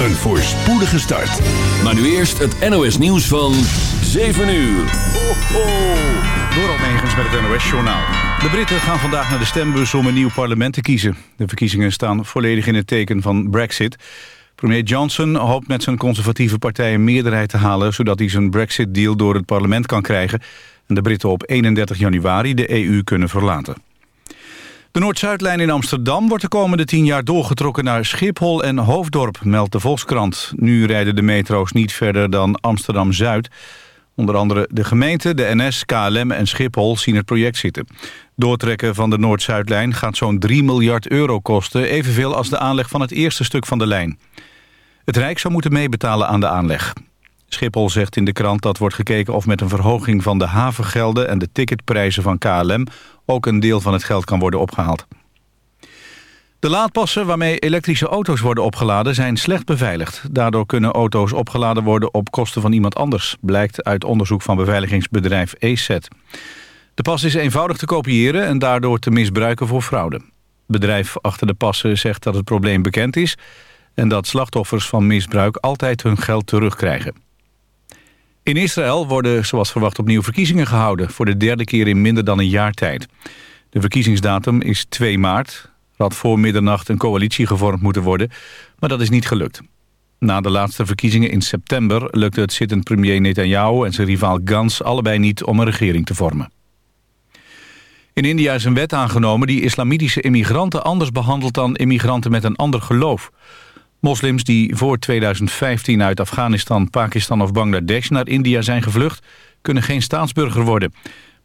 Een voorspoedige start. Maar nu eerst het NOS nieuws van 7 uur. Ho, ho. Door Almegens met het NOS-journaal. De Britten gaan vandaag naar de stembus om een nieuw parlement te kiezen. De verkiezingen staan volledig in het teken van Brexit. Premier Johnson hoopt met zijn conservatieve partij een meerderheid te halen... zodat hij zijn Brexit-deal door het parlement kan krijgen... en de Britten op 31 januari de EU kunnen verlaten. De Noord-Zuidlijn in Amsterdam wordt de komende tien jaar doorgetrokken naar Schiphol en Hoofddorp, meldt de Volkskrant. Nu rijden de metro's niet verder dan Amsterdam-Zuid. Onder andere de gemeente, de NS, KLM en Schiphol zien het project zitten. Doortrekken van de Noord-Zuidlijn gaat zo'n 3 miljard euro kosten... evenveel als de aanleg van het eerste stuk van de lijn. Het Rijk zou moeten meebetalen aan de aanleg. Schiphol zegt in de krant dat wordt gekeken of met een verhoging van de havengelden... en de ticketprijzen van KLM ook een deel van het geld kan worden opgehaald. De laadpassen waarmee elektrische auto's worden opgeladen zijn slecht beveiligd. Daardoor kunnen auto's opgeladen worden op kosten van iemand anders... blijkt uit onderzoek van beveiligingsbedrijf ESET. De pas is eenvoudig te kopiëren en daardoor te misbruiken voor fraude. Het bedrijf achter de passen zegt dat het probleem bekend is... en dat slachtoffers van misbruik altijd hun geld terugkrijgen. In Israël worden zoals verwacht opnieuw verkiezingen gehouden... voor de derde keer in minder dan een jaar tijd. De verkiezingsdatum is 2 maart. Er had voor middernacht een coalitie gevormd moeten worden... maar dat is niet gelukt. Na de laatste verkiezingen in september lukte het zittend premier Netanyahu... en zijn rivaal Gans allebei niet om een regering te vormen. In India is een wet aangenomen die islamitische immigranten anders behandelt dan immigranten met een ander geloof. Moslims die voor 2015 uit Afghanistan, Pakistan of Bangladesh naar India zijn gevlucht, kunnen geen staatsburger worden.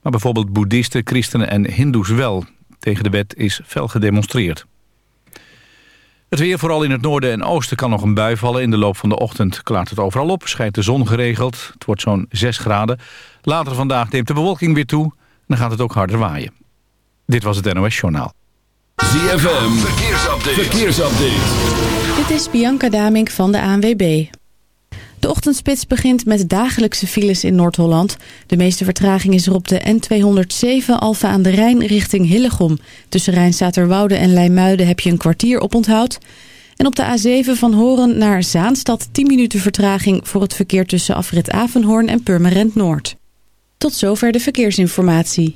Maar bijvoorbeeld boeddhisten, christenen en hindoes wel. Tegen de wet is fel gedemonstreerd. Het weer, vooral in het noorden en oosten, kan nog een bui vallen. In de loop van de ochtend klaart het overal op, schijnt de zon geregeld. Het wordt zo'n 6 graden. Later vandaag neemt de bewolking weer toe en dan gaat het ook harder waaien. Dit was het NOS Journaal. ZFM, verkeersupdate. verkeersupdate. Dit is Bianca Damink van de ANWB. De ochtendspits begint met dagelijkse files in Noord-Holland. De meeste vertraging is er op de N207 Alfa aan de Rijn richting Hillegom. Tussen Rijnstaterwoude en Leimuiden heb je een kwartier op onthoud. En op de A7 van Horen naar Zaanstad 10 minuten vertraging... voor het verkeer tussen afrit Avenhoorn en Purmerend Noord. Tot zover de verkeersinformatie.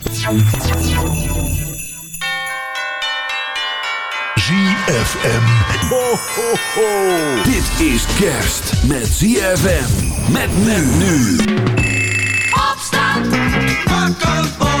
ZFM. Ho, ho, ho. Dit is kerst met ZFM. Met men nu. Opstand. Wakker worden.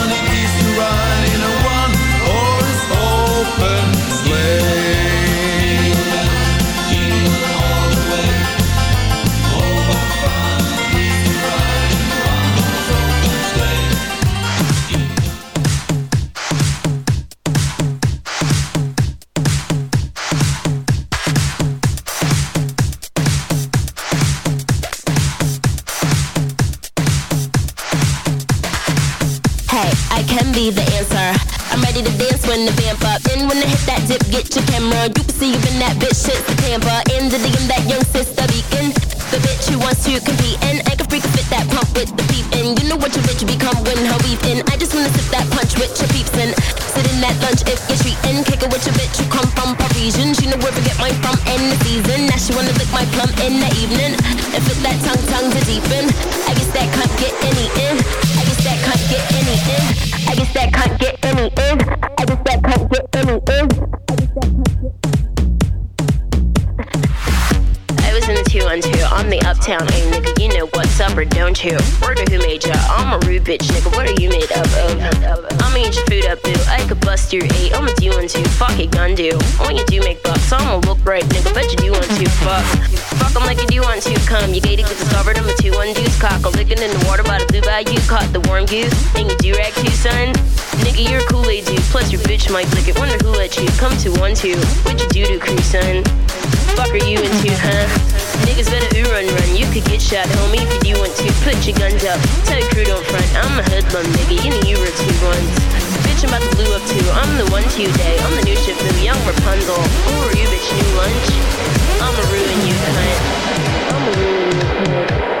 bitch nigga, what are you fuck. Fuck 'em like you do want to, come, you gated, get discovered, I'm a two one deuce, cock, a licking in the water by the blue bayou, caught the warm goose, and you do rag too son. Nigga, you're a Kool-Aid dude, plus your bitch might lick it, wonder who let you come to one two, what you do to crew son? Fuck are you into, huh? Niggas better ooh run run. You could get shot, homie, if you do want to. Put your guns up. Tell your crew don't front. I'm a hoodlum, nigga. You know you were two ones. Bitch, about to blue up too. I'm the one to day. I'm the new new young Rapunzel. Who are you, bitch? New lunch? I'ma ruin you, cunt. I'ma ruin you, cunt.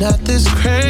not this crazy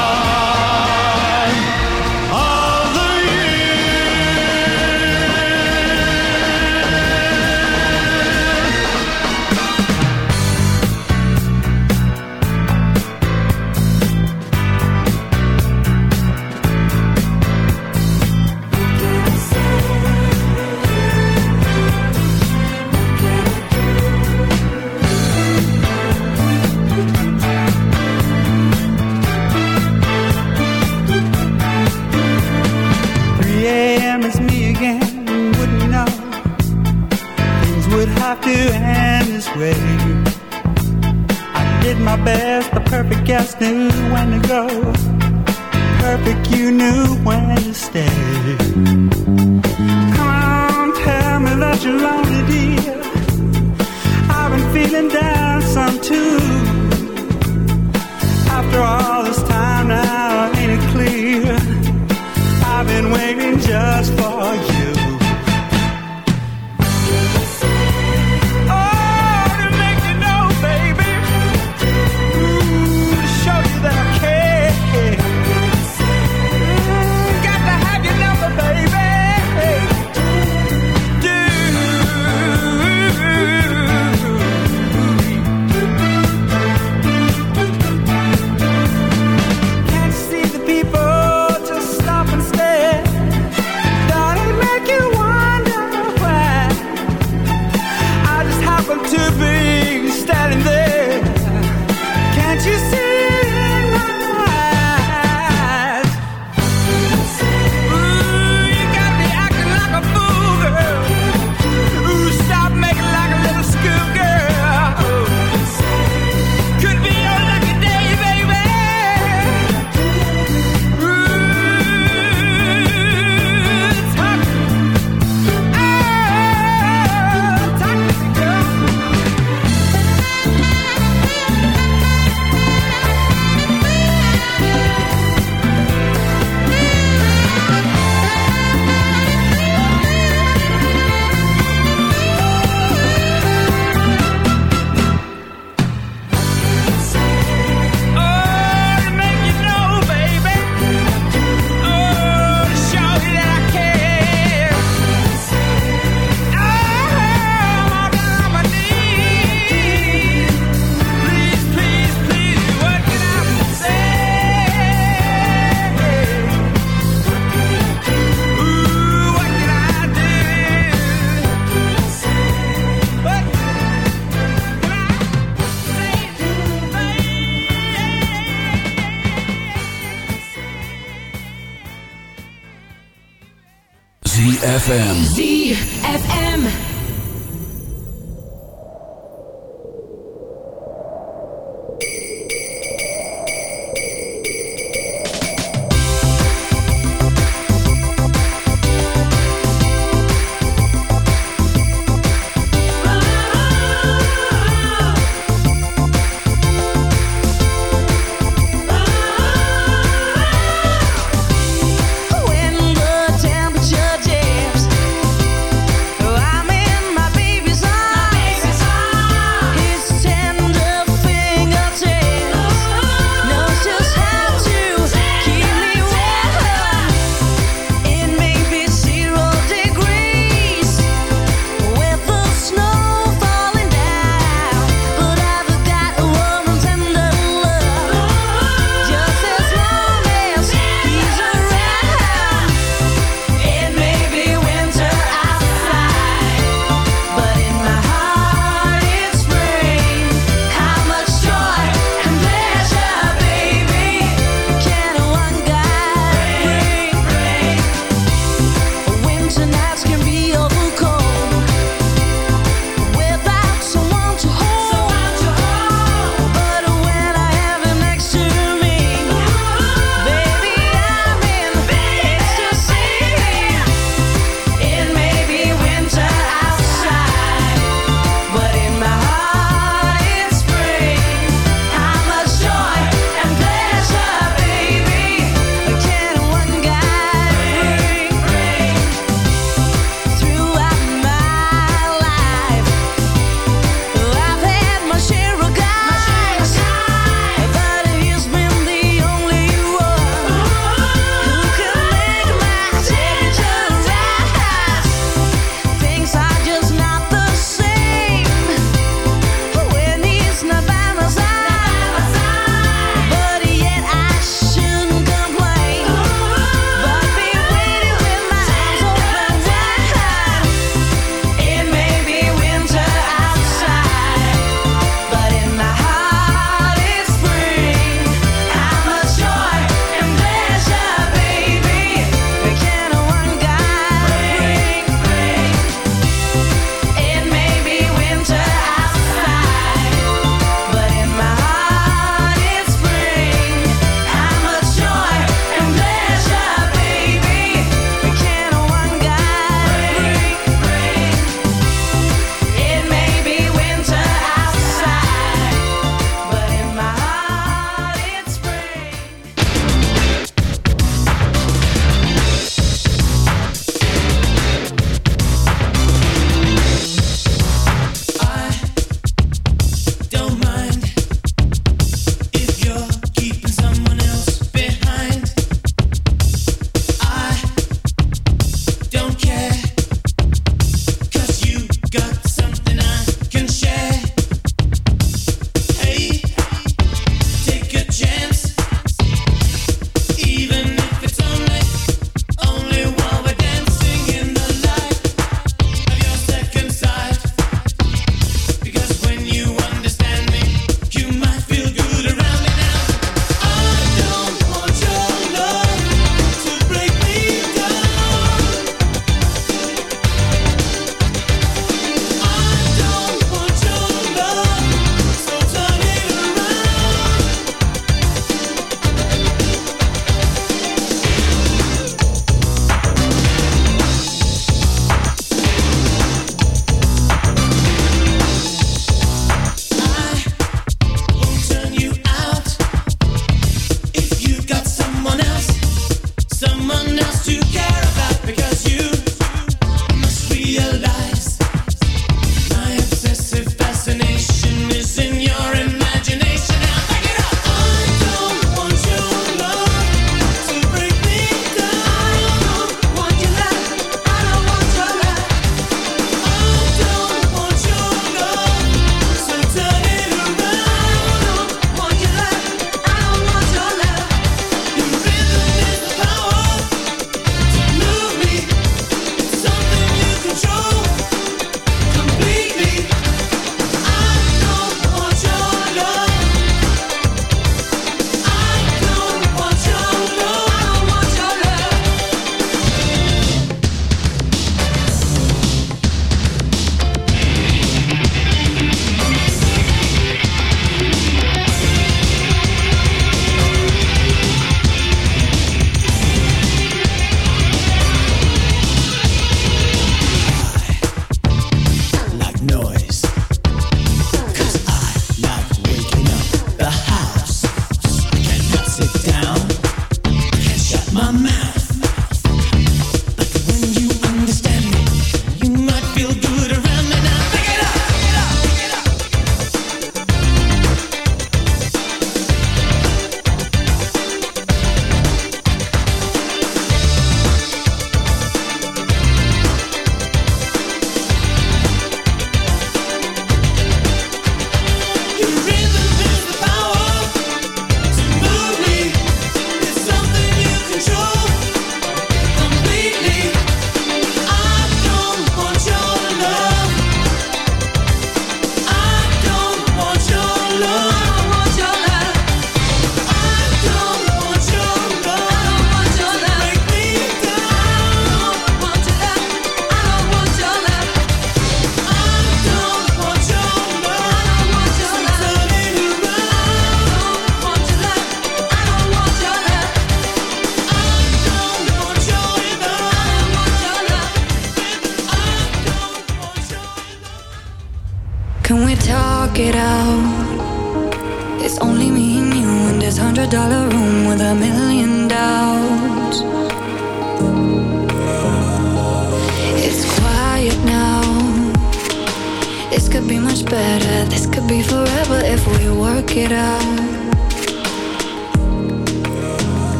again. Wouldn't know things would have to end this way. I did my best. The perfect guest knew when to go. Perfect, you knew when to stay. Come on, tell me that you're lonely, dear. I've been feeling down some too. After all this time now, ain't it clear? Been waiting just for you.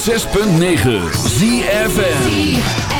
106.9 ZFN